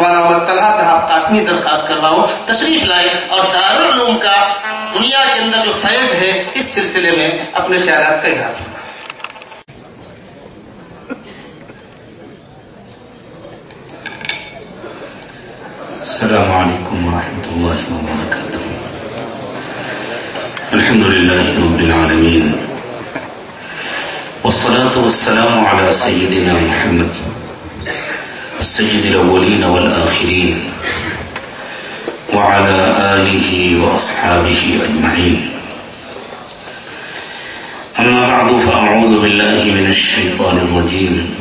مولانا محمد طلحہ صاحب قاسمی درخواست کر رہا ہوں تشریف لائے اور دارالعلوم کا دنیا کے اندر جو فیض ہے، اس سلسلے میں اپنے خیالات کا اظہار فرمائیں۔ السلام عليكم ورحمة الله وبركاته الحمد لله رب العالمين والصلاة والسلام على سيدنا محمد۔ السيد الأولين والآخرين وعلى آله وأصحابه أجمعين. أما بعد فأعوذ بالله من الشيطان الرجيم.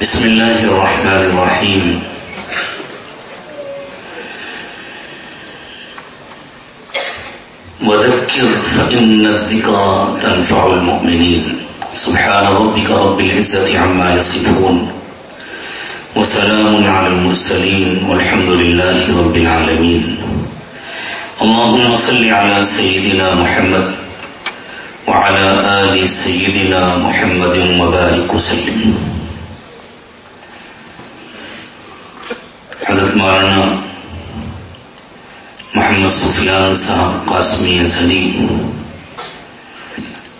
بسم الله الرحمن الرحيم. وذكر فإن الذكرى تنفع المؤمنين. سبحان ربك رب العزة عما يصفون. وسلام على المرسلين والحمد لله رب العالمين. اللهم صل على سيدنا محمد وعلى آل سيدنا محمد وبارك وسلم. حضرت مولانا محمد سفیان صاحب قاسمی زنی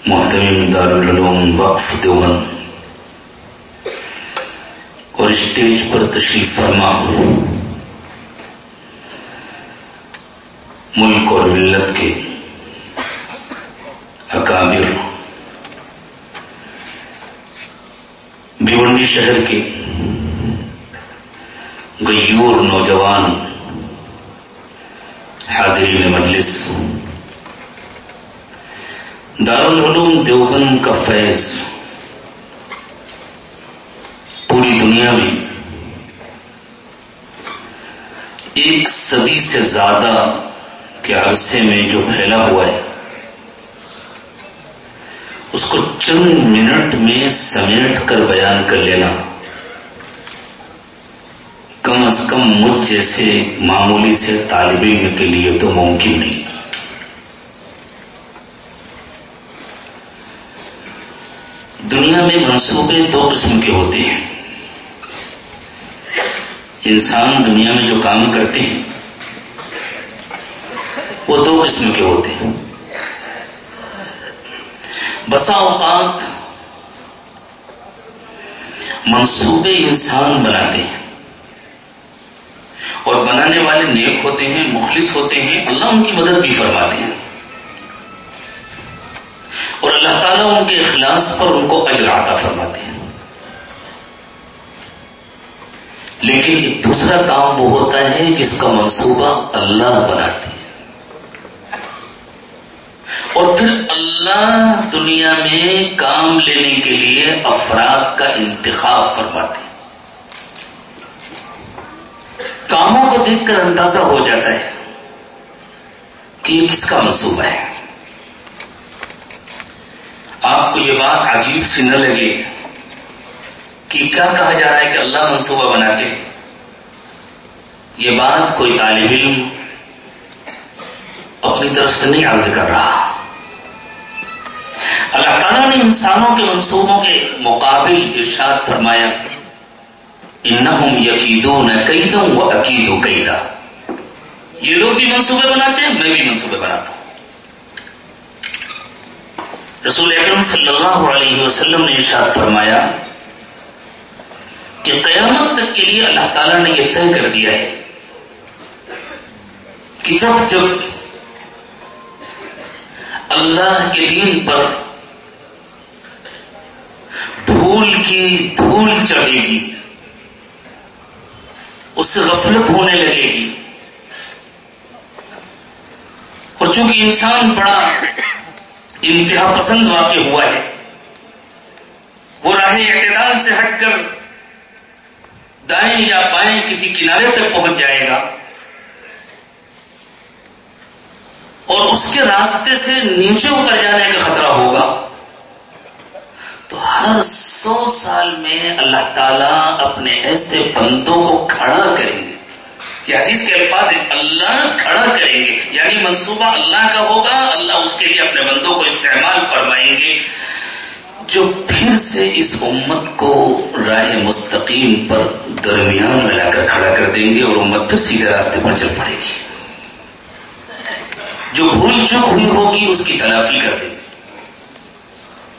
محتمم دارالعلوم وقف دیوبند. اور اسٹیج پر تشریف فرما ملک اور ملت کے اکابر۔ بھیونڈی شہر کے غیور نوجوان حاضرین مجلس۔ دارالعلوم دیوبند کا فیض۔ پوری دنیا میں ایک صدی سے زیادہ کے عرصے میں جو پھیلا ہوا ہے، اس کو چند منٹ میں سمیٹ کر بیان کر لینا۔ کم از کم مجھ جیسے معمولی سے طالب علم کے لیے تو ممکن نہیں۔ دنیا میں منصوبے دو قسم کے ہوتے ہیں۔ انسان دنیا میں جو کام کرتے ہیں، وہ دو قسم کے ہوتے ہیں۔ بسا اوقات منصوبے انسان بناتے ہیں۔ اور بنانے والے نیک ہوتے ہیں، مخلص ہوتے ہیں، اللہ ان کی مدد بھی فرماتے ہیں۔ اور اللہ تعالیٰ ان کے اخلاص پر ان کو اجر عطا فرماتے ہیں۔ لیکن ایک دوسرا کام وہ ہوتا ہے جس کا منصوبہ اللہ بناتے ہیں اور پھر اللہ دنیا میں کام لینے کے لیے افراد کا انتخاب فرماتے ہیں کاموں کو دیکھ کر اندازہ ہو جاتا ہے کہ یہ کس کا منصوبہ ہے۔ آپ کو یہ بات عجیب سی نہ لگے۔ کہ کیا کہا جا رہا ہے کہ اللہ منصوبہ بناتے یہ بات کوئی طالب علم اپنی طرف سے نہیں عرض کر رہا۔ اللہ تعالیٰ نے انسانوں کے منصوبوں کے مقابل ارشاد فرمایا، انہم یقیدون قیدم و عقید قیدا یہ لوگ بھی منصوبے بناتے ہیں، میں بھی منصوبے بناتا ہوں۔ رسول اکرم صلی اللہ علیہ وسلم نے ارشاد فرمایا کہ قیامت تک کے لیے اللہ تعالیٰ نے یہ طے کر دیا ہے کہ جب جب اللہ کے دین پر بھول کی دھول چڑھے گی، اس سے غفلت ہونے لگے گی۔ اور چونکہ انسان بڑا انتہا پسند واقع ہوا ہے، وہ راہ اعتدال سے ہٹ کر دائیں یا بائیں کسی کنارے تک پہنچ جائے گا۔ اور اس کے راستے سے نیچے اتر جانے کا خطرہ ہوگا۔ تو ہر سو سال میں اللہ تعالیٰ اپنے ایسے بندوں کو کھڑا کریں گے۔ یہ حدیث کے الفاظ اللہ کھڑا کریں گے۔ یعنی منصوبہ اللہ کا ہوگا، اللہ اس کے لیے اپنے بندوں کو استعمال فرمائیں گے۔ جو پھر سے اس امت کو راہ مستقیم پر درمیان میں لا کر کھڑا کر دیں گے اور امت پھر سیدھے راستے پر چل پڑے گی۔ جو بھول چک ہوئی ہوگی اس کی تلافی کر دیں گے۔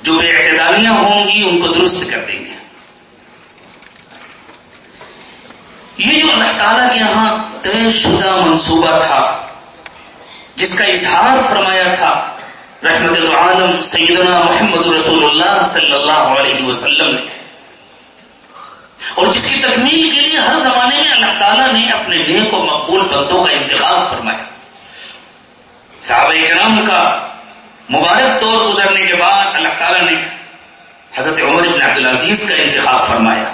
جو بے اعتدالیاں ہوں گی ان کو درست کر دیں گے۔ یہ جو اللہ تعالیٰ کے یہاں طے شدہ منصوبہ تھا، جس کا اظہار فرمایا تھا رحمت عالم سیدنا محمد رسول اللہ صلی اللہ علیہ وسلم نے۔ اور جس کی تکمیل کے لیے ہر زمانے میں اللہ تعالیٰ نے اپنے نیک و مقبول بندوں کا انتخاب فرمایا۔ صحابہ کرام کا مبارک طور گزرنے کے بعد اللہ تعالیٰ نے حضرت عمر بن عبدالعزیز کا انتخاب فرمایا۔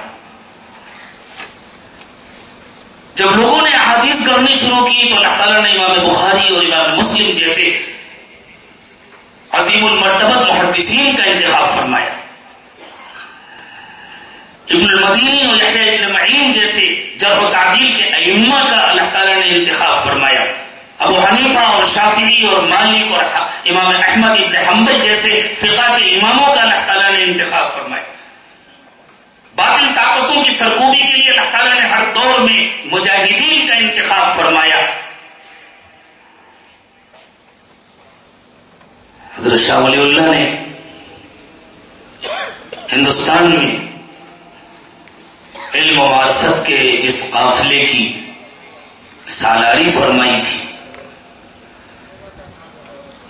جب لوگوں نے احادیث کرنی شروع کی تو اللہ تعالیٰ نے امام بخاری اور امام مسلم جیسے عظیم المرتبت محدثین کا انتخاب فرمایا۔ ابن المدینی اور ابن معین جیسے جب و تعدیل کے ائمہ کا اللہ تعالیٰ نے انتخاب فرمایا۔ ابو حنیفہ اور شافعی اور مالک اور امام احمد ابن حمبل جیسے فقہ کے اماموں کا اللہ تعالیٰ نے انتخاب فرمایا۔ باطل طاقتوں کی سرکوبی کے لیے اللہ تعالیٰ نے ہر دور میں مجاہدین کا انتخاب فرمایا۔ حضرت شاہ ولی اللہ نے ہندوستان میں علم و معرفت کے جس قافلے کی سالاری فرمائی تھی،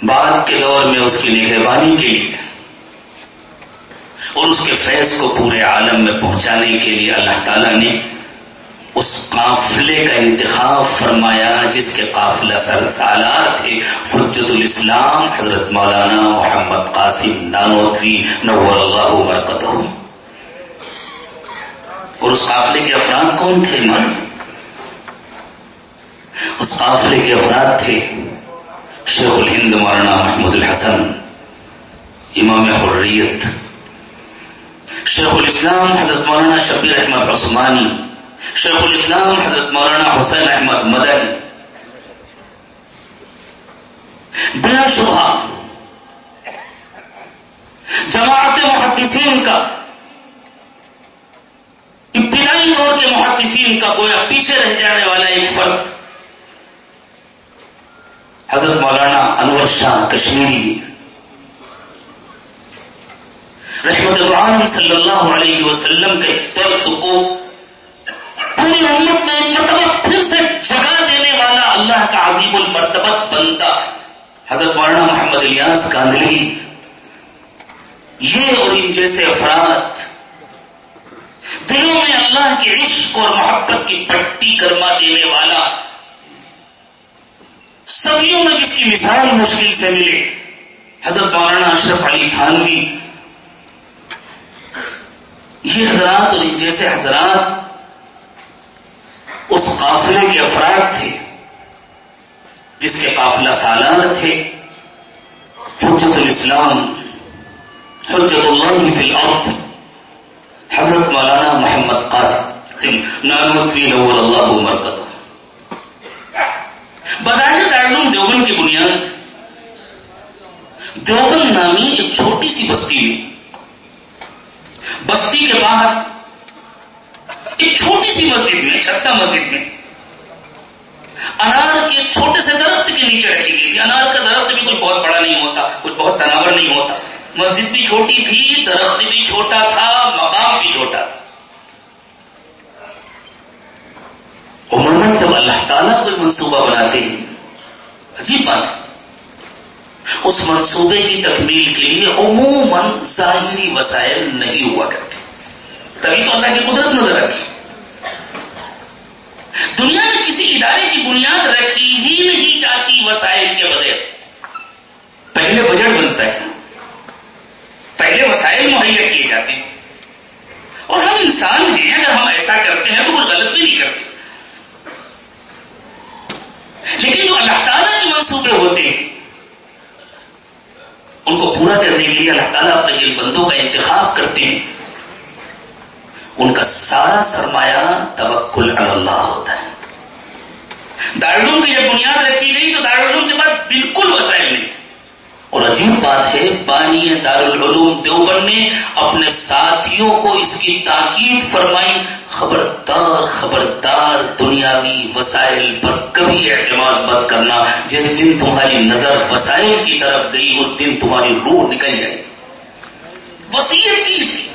بعد کے دور میں اس کی نگہبانی کے لیے اور اس کے فیض کو پورے عالم میں پہنچانے کے لیے اللہ تعالیٰ نے اس قافلے کا انتخاب فرمایا جس کے قافلہ سر سالار تھے، حجت الاسلام حضرت مولانا محمد قاسم نانوتوی نور اللہ برکت اور اس قافلے کے افراد کون تھے من اس قافلے کے افراد تھے شیخ الہند مولانا محمود الحسن، امام حریت، شیخ الاسلام حضرت مولانا شبیر احمد عثمانی شیخ الاسلام حضرت مولانا حسین احمد مدن بلا شبہ جماعت محدثین کا، ابتدائی دور کے محدثین کا گویا پیچھے رہ جانے والا ایک فرد، حضرت مولانا انور شاہ کشمیری. رحمت عالم صلی اللہ علیہ وسلم کے درد کو پوری امت میں مرتبہ پھر سے جگہ دینے والا اللہ کا عظیم المرتبت بندہ حضرت مولانا محمد الیاس کاندلی یہ اور ان جیسے افراد دلوں میں اللہ کے عشق اور محبت کی پٹی کرما دینے والا صدیوں میں جس کی مثال مشکل سے ملے، حضرت مولانا اشرف علی تھانوی۔ یہ حضرات اور ان جیسے حضرات اس قافلے کے افراد تھے جس کے قافلہ سالار تھے۔ حجت الاسلام حجت اللہ فی الارض۔ حضرت مولانا محمد قاسم نانوتوی نور اللہ مرکز بظاہر دارالعلوم دیوبند کی بنیاد، دیوبند نامی ایک چھوٹی سی بستی میں۔ بستی کے باہر ایک چھوٹی سی مسجد میں چھتا مسجد میں، انار کے چھوٹے سے درخت کے نیچے رکھی گئی تھی۔ انار کا درخت بھی کوئی بہت بڑا نہیں ہوتا کچھ بہت تناور نہیں ہوتا۔ مسجد بھی چھوٹی تھی، درخت بھی چھوٹا تھا، مقام بھی چھوٹا تھا۔ عموماً جب اللہ تعالیٰ کوئی منصوبہ بناتے ہیں، عجیب بات ہے۔ اس منصوبے کی تکمیل کے لیے عموماً ظاہری وسائل نہیں ہوا کرتے۔ تبھی تو اللہ کی قدرت نظر رکھی دنیا میں کسی ادارے کی بنیاد رکھی ہی نہیں جاتی وسائل کے بغیر۔ پہلے بجٹ بنتا ہے۔ پہلے وسائل مہیا کیے جاتے ہیں۔ اور ہم انسان ہیں، اگر ہم ایسا کرتے ہیں تو کوئی غلط بھی نہیں کرتے۔ لیکن جو اللہ تعالیٰ کے منصوبے ہوتے ہیں، ان کو پورا کرنے کے لیے اللہ تعالیٰ اپنے جن بندوں کا انتخاب کرتے ہیں، ان کا سارا سرمایہ توکل اللہ ہوتا ہے دارالعلوم کی جب بنیاد رکھی گئی تو دارالعلوم کے بعد بالکل وسائل نہیں تھے۔ اور عجیب بات ہے، بانی دارالعلوم دیوبند نے اپنے ساتھیوں کو اس کی تاکید فرمائی، خبردار خبردار دنیاوی وسائل پر کبھی اعتماد مت کرنا۔ جس دن تمہاری نظر وسائل کی طرف گئی، اس دن تمہاری روح نکل جائے۔ وسیعت کی۔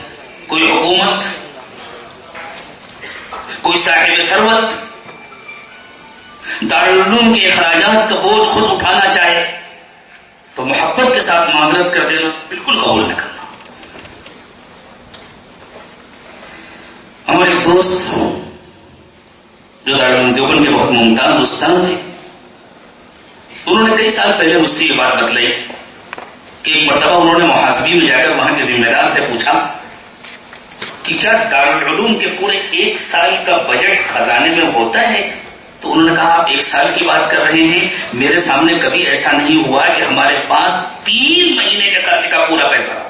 کوئی حکومت، کوئی صاحب سروت دارالعلوم کے اخراجات کا بوجھ خود اٹھانا چاہے تو محبت کے ساتھ معذرت کر دینا بالکل قبول نہ کرنا۔ ہمارے ایک دوست جو دارالعلوم دیوبند کے بہت ممتاز استاد تھے انہوں نے کئی سال پہلے مجھ سے یہ بات بتلائی کہ ایک مرتبہ انہوں نے محاسبی میں جا کر وہاں کے ذمہ دار سے پوچھا کہ کیا دارالعلوم کے پورے ایک سال کا بجٹ خزانے میں ہوتا ہے؟ تو انہوں نے کہا، آپ ایک سال کی بات کر رہے ہیں، میرے سامنے کبھی ایسا نہیں ہوا کہ ہمارے پاس تین مہینے کے خرچ کا پورا پیسہ ہو۔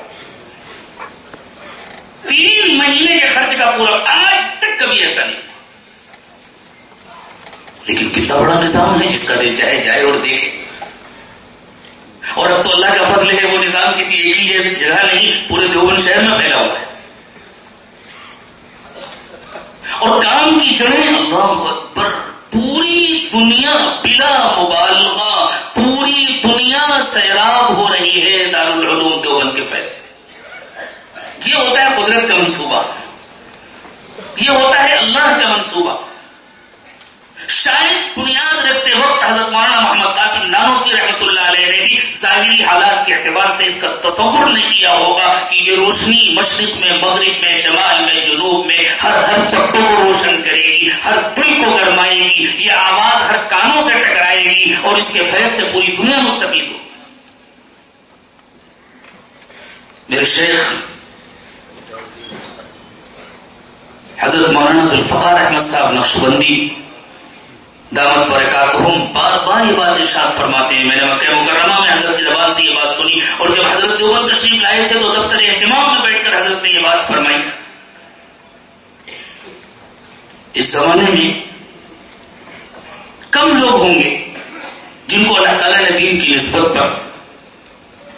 تین مہینے کے خرچ کا پورا، آج تک کبھی ایسا نہیں لیکن کتنا بڑا نظام ہے جس کا دل چاہے، جائے اور دیکھے۔ اور اب تو اللہ کا فضل ہے، وہ نظام کسی ایک ہی جیسی جگہ نہیں، پورے دیوبند شہر میں پھیلا ہوا ہے۔ اور کام کی جڑیں، اللہ اکبر دنیا بلا مبالغہ، پوری دنیا سیراب ہو رہی ہے دارالعلوم دیوبند کے فیصلے یہ ہوتا ہے قدرت کا منصوبہ۔ یہ ہوتا ہے اللہ کا منصوبہ۔ شاید بنیاد رکھتے وقت حضرت مولانا محمد قاسم نانوی رحمۃ اللہ علیہ نے بھی ظاہری حالات کے اعتبار سے اس کا تصور نہیں کیا ہوگا کہ یہ روشنی مشرق میں، مغرب میں، شمال میں، جنوب میں ہر ہر چپوں کو روشن کرے گی، ہر دل کو گرمائے گی، یہ آواز ہر کانوں سے ٹکرائے گی اور اس کے فیض سے پوری دنیا مستفید ہوگی۔ میرے شیخ، حضرت مولانا ذوالفقار احمد صاحب نقشبندی دامت برکاتہم بار بار یہ بات ارشاد فرماتے ہیں۔ میں نے مکہ مکرمہ میں حضرت کی زبان سے یہ بات سنی اور جب حضرت دیوبند تشریف لائے تھے تو دفتر اہتمام میں بیٹھ کر حضرت نے یہ بات فرمائی۔ اس زمانے میں کم لوگ ہوں گے جن کو اللہ تعالیٰ نے دین کی نسبت پر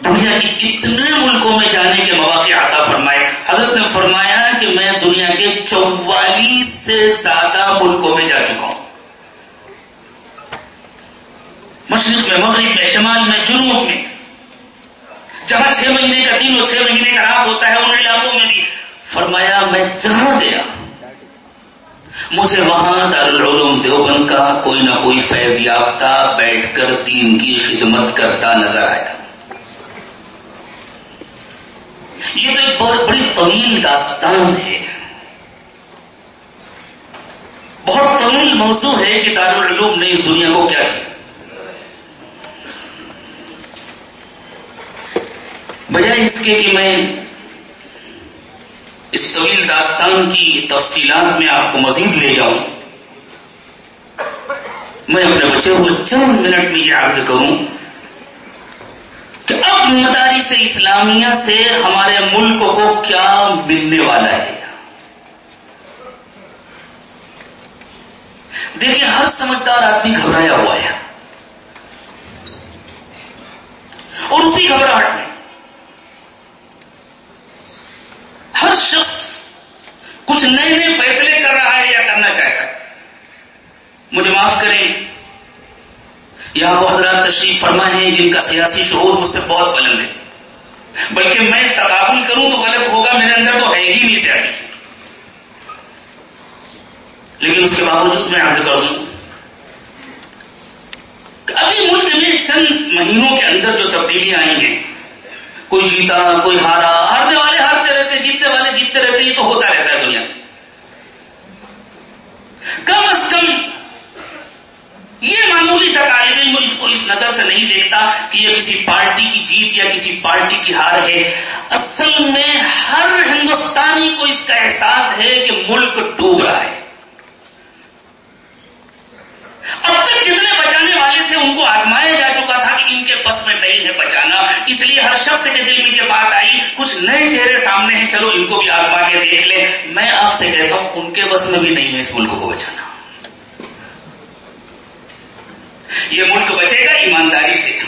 دنیا کے اتنے ملکوں میں جانے کے مواقع عطا فرمائے۔ حضرت نے فرمایا کہ میں دنیا کے چوالیس سے زیادہ ملکوں میں جا چکا ہوں۔ مشرق میں، مغرب میں، شمال میں، جنوب میں۔ جہاں چھ مہینے کا دن اور چھ مہینے کا رات ہوتا ہے، ان علاقوں میں بھی۔ فرمایا، میں جہاں گیا، مجھے وہاں دارالعلوم دیوبند کا کوئی نہ کوئی فیض یافتہ بیٹھ کر دین کی خدمت کرتا نظر آیا۔ یہ تو ایک بہت بڑی طویل داستان ہے۔ بہت طویل موضوع ہے کہ دارالعلوم نے اس دنیا کو کیا کیا۔ بجائے اس کے کہ میں اس طویل داستان کی تفصیلات میں آپ کو مزید لے جاؤں۔ میں اپنے بچے ہوئے چند منٹ میں یہ عرض کروں کہ اب مداری سے اسلامیہ سے ہمارے ملک کو کیا ملنے والا ہے۔ دیکھیں ہر سمجھدار آدمی گھبرایا ہوا ہے۔ اور اسی گھبراہٹ میں ہر شخص کچھ نئے نئے فیصلے کر رہا ہے یا کرنا چاہتا ہے۔ مجھے معاف کریں۔ یہاں وہ حضرات تشریف فرما ہیں جن کا سیاسی شعور مجھ سے بہت بلند ہے۔ بلکہ میں تقابل کروں تو غلط ہوگا، میرے اندر تو ہے ہی نہیں سیاسی۔ لیکن اس کے باوجود میں عرض کر دوں کہ ابھی ملک میں چند مہینوں کے اندر جو تبدیلیاں آئی ہیں کوئی جیتا، کوئی ہارا، ہارنے والے ہارتے رہتے، جیتنے والے جیتتے رہتے، یہ تو ہوتا رہتا ہے دنیا کم از کم یہ معمولی سا طالب علم اس کو اس نظر سے نہیں دیکھتا کہ یہ کسی پارٹی کی جیت یا کسی پارٹی کی ہار ہے۔ اصل میں ہر ہندوستانی کو اس کا احساس ہے کہ ملک ڈوب رہا ہے۔ اب تک جتنے بچانے والے تھے ان کو آزمایا جا چکا تھا کہ ان کے بس میں نہیں ہے بچانا۔ اس لیے ہر شخص کے دل میں یہ بات آئی، کچھ نئے چہرے سامنے ہیں، چلو ان کو بھی آزما کے دیکھ لیں۔ میں آپ سے کہتا ہوں، ان کے بس میں بھی نہیں ہے اس ملک کو بچانا۔ یہ ملک بچے گا ایمانداری سے۔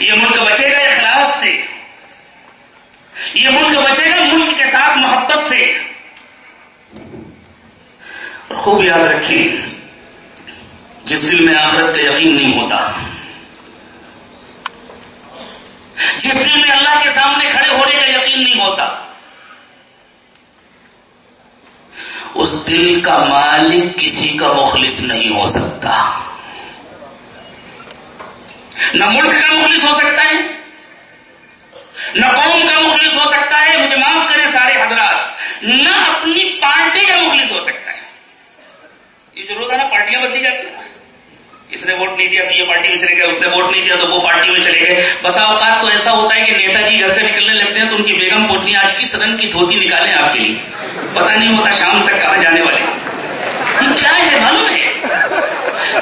یہ ملک بچے گا اخلاص سے۔ یہ ملک بچے گا ملک کے ساتھ محبت سے۔ خوب یاد رکھیے، جس دل میں آخرت کا یقین نہیں ہوتا، جس دل میں اللہ کے سامنے کھڑے ہونے کا یقین نہیں ہوتا، اس دل کا مالک کسی کا مخلص نہیں ہو سکتا۔ نہ ملک کا مخلص ہو سکتا ہے، نہ قوم کا مخلص ہو سکتا ہے، مجھے معاف کریں سارے حضرات، نہ اپنی پارٹی کا مخلص ہو سکتا ہے۔ یہ جو روزانہ پارٹیاں بدلی جاتی ہیں اس نے ووٹ نہیں دیا تو یہ پارٹی میں چلے گئے، اس نے ووٹ نہیں دیا تو وہ پارٹی میں چلے گئے۔ بسا اوقات تو ایسا ہوتا ہے کہ نیتا جی گھر سے نکلنے لگتے ہیں تو ان کی بیگم پوچھنی آج کس رنگ کی دھوتی نکالیں آپ کے لیے؟ پتا نہیں ہوتا شام تک کہاں جانے والے۔ یہ کیا ہے، معلوم ہے؟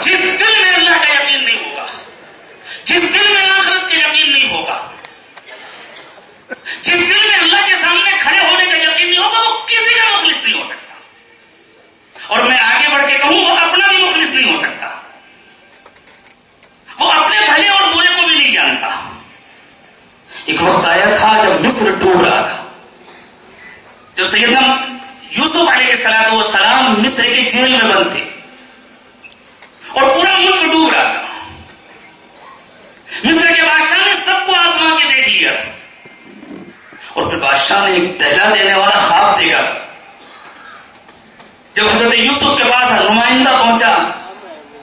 جس دل میں اللہ کا یقین نہیں ہوگا، جس دل میں آخرت کا یقین نہیں ہوگا، جس دل میں اللہ کے سامنے کھڑے ہونے کا یقین نہیں ہوگا، وہ کسی کا مخلص نہیں ہو سکتا۔ اور میں کے کہوں وہ اپنا بھی مخلص نہیں ہو سکتا۔ وہ اپنے بھلے اور برے کو بھی نہیں جانتا۔ ایک وقت آیا تھا جب مصر ڈوب رہا تھا۔ جب سیدنا یوسف علیہ السلام وہ سلام مصر کے جیل میں بند تھے۔ اور پورا ملک ڈوب رہا تھا۔ مصر کے بادشاہ نے سب کو آسمان کے دیکھ لیا تھا۔ اور پھر بادشاہ نے ایک دہلا دینے والا خواب دیکھا تھا۔ جب حضرت یوسف کے پاس نمائندہ پہنچا،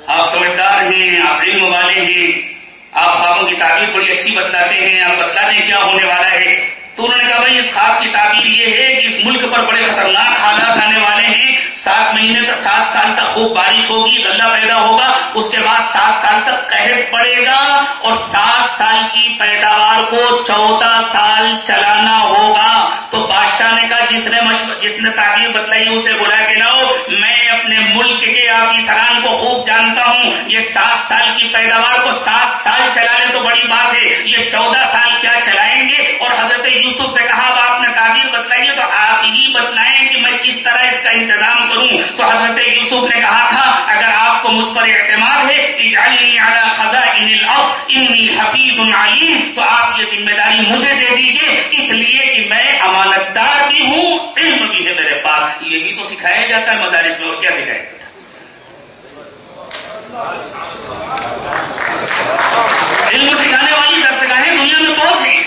آپ سمجھدار ہیں، آپ علم والے ہیں، آپ خوابوں کی تعبیر بڑی اچھی بتلاتے ہیں، آپ بتلاتے ہیں کیا ہونے والا ہے؟ تو انہوں نے کہا، بھائی، اس خواب کی تعبیر یہ ہے کہ اس ملک پر بڑے خطرناک حالات آنے والے ہیں۔ سات مہینے تک، سات سال تک خوب بارش ہوگی، غلہ پیدا ہوگا، اس کے بعد سات سال تک قہر پڑے گا اور سات سال کی پیداوار کو چودہ سال چلانا ہوگا۔ تو بادشاہ نے کہا، جس نے جس نے تعبیر بتلائی، اسے بلا کے لاؤ۔ اپنے ملک کے آفیسران کو خوب جانتا ہوں، یہ سات سال کی پیداوار کو سات سال چلانے تو بڑی بات ہے، یہ چودہ سال کیا چلائیں گے؟ اور حضرت یوسف سے کہا، اب آپ نے تعبیر بتلائی ہے تو آپ ہی بتلائیں کہ میں کس طرح اس کا انتظام کروں۔ تو حضرت یوسف نے کہا تھا، اگر آپ کو مجھ پر اعتماد ہے انی حفیظ علیم، تو آپ یہ ذمہ داری مجھے دے دیجیے۔ اس لیے کہ میں امانت دار بھی ہوں، علم بھی ہے میرے پاس۔ یہی تو سکھایا جاتا ہے، مدارس میں اور کیا سکھایا جاتا ہے؟ علم سکھانے والی درسگاہیں دنیا میں بہت ہیں۔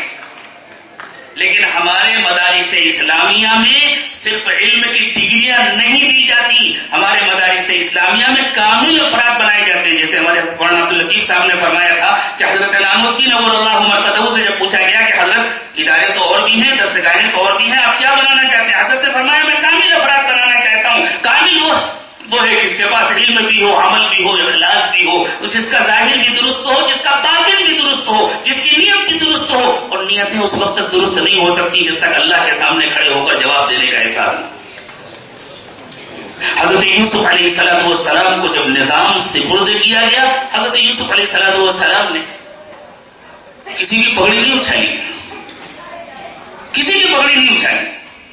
لیکن ہمارے مدارس اسلامیہ میں صرف علم کی ڈگریاں نہیں دی جاتی، ہمارے مدارس اسلامیہ میں کامل افراد بنائے جاتے ہیں۔ جیسے ہمارے مولانا عبداللطیف صاحب نے فرمایا تھا کہ حضرت نامفی نور اللہ مرتدو سے جب پوچھا گیا کہ حضرت ادارے تو اور بھی ہیں درسگاہیں تو اور بھی ہیں، آپ کیا بنانا چاہتے ہیں؟ حضرت نے فرمایا، میں کامل افراد بنانا چاہتا ہوں۔ کامل وہ وہ ہے جس کے پاس علم بھی ہو، عمل بھی ہو، اخلاص بھی ہو جس کا ظاہر بھی درست ہو، جس کا باطن بھی درست ہو، جس کی نیت بھی درست ہو، اور نیتیں اس وقت تک درست نہیں ہو سکتی جب تک اللہ کے سامنے کھڑے ہو کر جواب دینے کا احساس حضرت یوسف علیہ السلام والسلام کو جب نظام سے برد کیا گیا، حضرت یوسف علیہ السلام والسلام نے کسی کی پگڑی نہیں اچھائی۔ کسی کی پگڑی نہیں اچھائی۔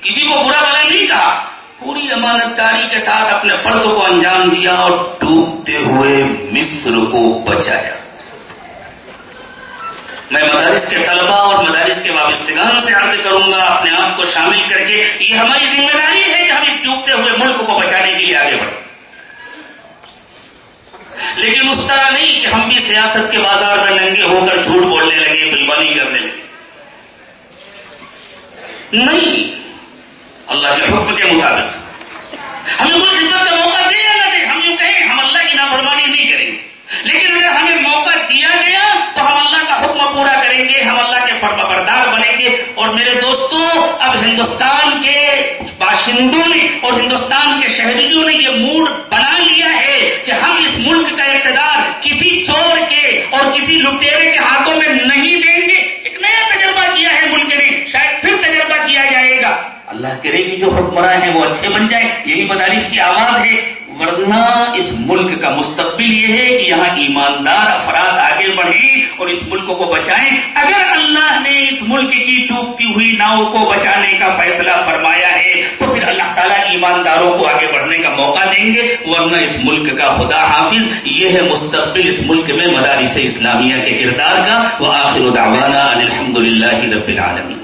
کسی کو برا بلا نہیں کہا۔ پوری امانت داری کے ساتھ اپنے فرض کو انجام دیا اور ڈوبتے ہوئے مصر کو بچایا۔ میں مدارس کے طلبہ اور مدارس کے وابستگان سے عرض کروں گا، اپنے آپ کو شامل کر کے، یہ ہماری ذمہ داری ہے کہ ہم اس ڈوبتے ہوئے ملک کو بچانے کے لیے آگے بڑھیں۔ لیکن اس طرح نہیں کہ ہم بھی سیاست کے بازار میں ننگے ہو کر جھوٹ بولنے لگے بلبانی کرنے لگے۔ نہیں۔ اللہ کے حکم کے مطابق۔ ہمیں کوئی خدمت کا موقع دے یا نہ دے، ہم یوں کہیں ہم اللہ کی نافرمانی نہیں کریں گے۔ لیکن اگر ہمیں موقع دیا گیا تو ہم اللہ کا حکم پورا کریں گے، ہم اللہ کے فرما بردار بنیں گے۔ اور میرے دوستوں اب ہندوستان کے باشندوں نے اور ہندوستان کے شہریوں نے یہ موڈ بنا لیا ہے کہ ہم اس ملک کا اقتدار کسی چور کے اور کسی لٹیرے کے ہاتھوں میں نہیں دیں گے ایک نیا تجربہ کیا ہے ملک نے شاید پھر تجربہ کیا جائے گا اللہ کرے گی جو حکمراں ہیں وہ اچھے بن جائیں، یہی مدارس کی آواز ہے۔ ورنہ اس ملک کا مستقبل یہ ہے کہ یہاں ایماندار افراد آگے بڑھیں اور اس ملک کو بچائیں۔ اگر اللہ نے اس ملک کی ڈوبتی ہوئی ناؤ کو بچانے کا فیصلہ فرمایا ہے، تو پھر اللہ تعالیٰ ایمانداروں کو آگے بڑھنے کا موقع دیں گے۔ ورنہ اس ملک کا خدا حافظ، یہ ہے مستقبل اس ملک میں مدارس اسلامیہ کے کردار کا۔ وہ آخر دعوانا الحمد للہ رب العالمین۔